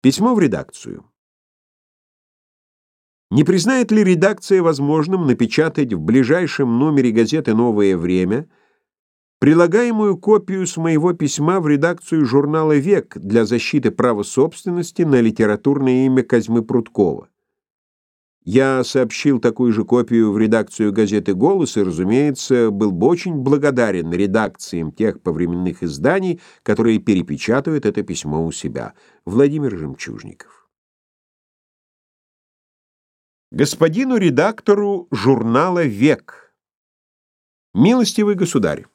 Письмо в редакцию. Не признает ли редакция возможным напечатать в ближайшем номере газеты «Новое время» прилагаемую копию с моего письма в редакцию журнала «Век» для защиты права собственности на литературное имя Козьмы Прудкова? Я сообщил такую же копию в редакцию газеты «Голос» и, разумеется, был бы очень благодарен редакциям тех повременных изданий, которые перепечатывают это письмо у себя. Владимир Жемчужников. Господину редактору журнала «Век». Милостивый государь,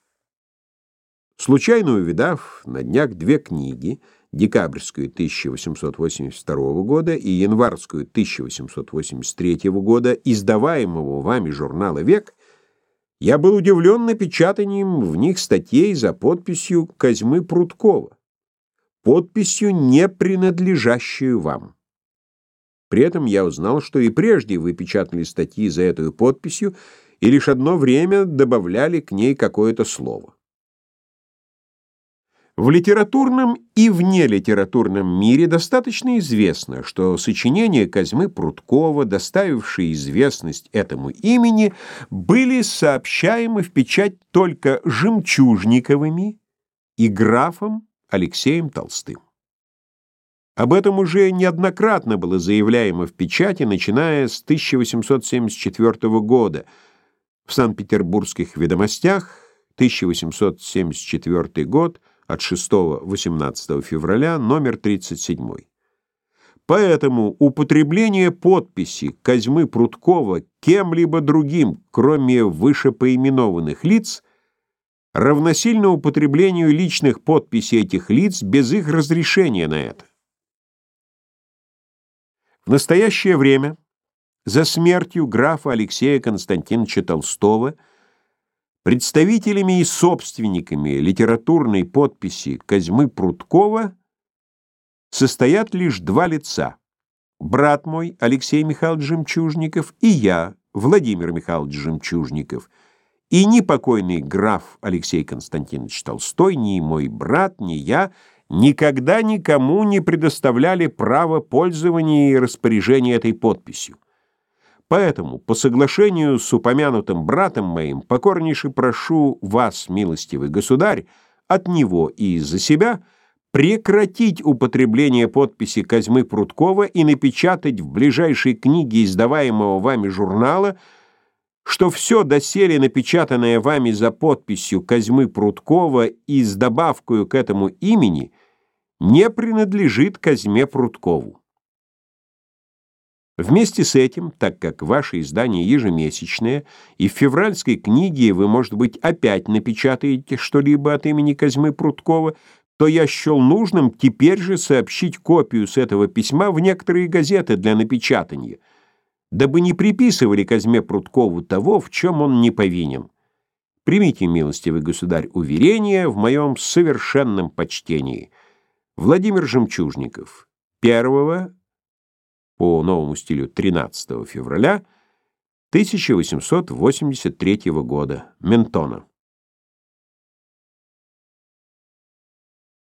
случайно увидав на днях две книги — декабрьскую 1882 года и январскую 1883 года издаваемого вами журнала «Век», я был удивлен напечатанием в них статей за подписью Козьмы Прудкова, подписью, не принадлежащую вам. При этом я узнал, что и прежде вы печатали статьи за эту подписью и лишь одно время добавляли к ней какое-то слово. В литературном и внелитературном мире достаточно известно, что сочинения Козьмы Прудкова, доставившие известность этому имени, были сообщаемы в печать только Жемчужниковыми и графом Алексеем Толстым. Об этом уже неоднократно было заявляемо в печати, начиная с 1874 года. В Санкт-Петербургских ведомостях 1874 год – от 6-18 февраля, номер 37. Поэтому употребление подписи Козьмы Прудкова кем-либо другим, кроме вышепоименованных лиц, равносильно употреблению личных подписей этих лиц без их разрешения на это. В настоящее время за смертью графа Алексея Константиновича Толстого – Представителями и собственниками литературной подписи Козьмы Прудкова состоят лишь два лица. Брат мой, Алексей Михайлович Жемчужников, и я, Владимир Михайлович Жемчужников. И ни покойный граф Алексей Константинович Толстой, ни мой брат, ни я никогда никому не предоставляли право пользования и распоряжения этой подписью. Поэтому, по соглашению с упомянутым братом моим, покорнейше прошу вас, милостивый государь, от него и за себя прекратить употребление подписи Козьмы Прудкова и напечатать в ближайшей книге издаваемого вами журнала, что все доселе напечатанное вами за подписью Козьмы Прудкова и с добавкою к этому имени не принадлежит Козьме Прудкову. Вместе с этим, так как ваше издание ежемесячное, и в февральской книге вы, может быть, опять напечатаете что-либо от имени Козьмы Прудкова, то я счел нужным теперь же сообщить копию с этого письма в некоторые газеты для напечатания, дабы не приписывали Козьме Прудкову того, в чем он не повинен. Примите, милостивый государь, уверение в моем совершенном почтении. Владимир Жемчужников. 1 по новому стилю 13 февраля 1883 года. Ментона.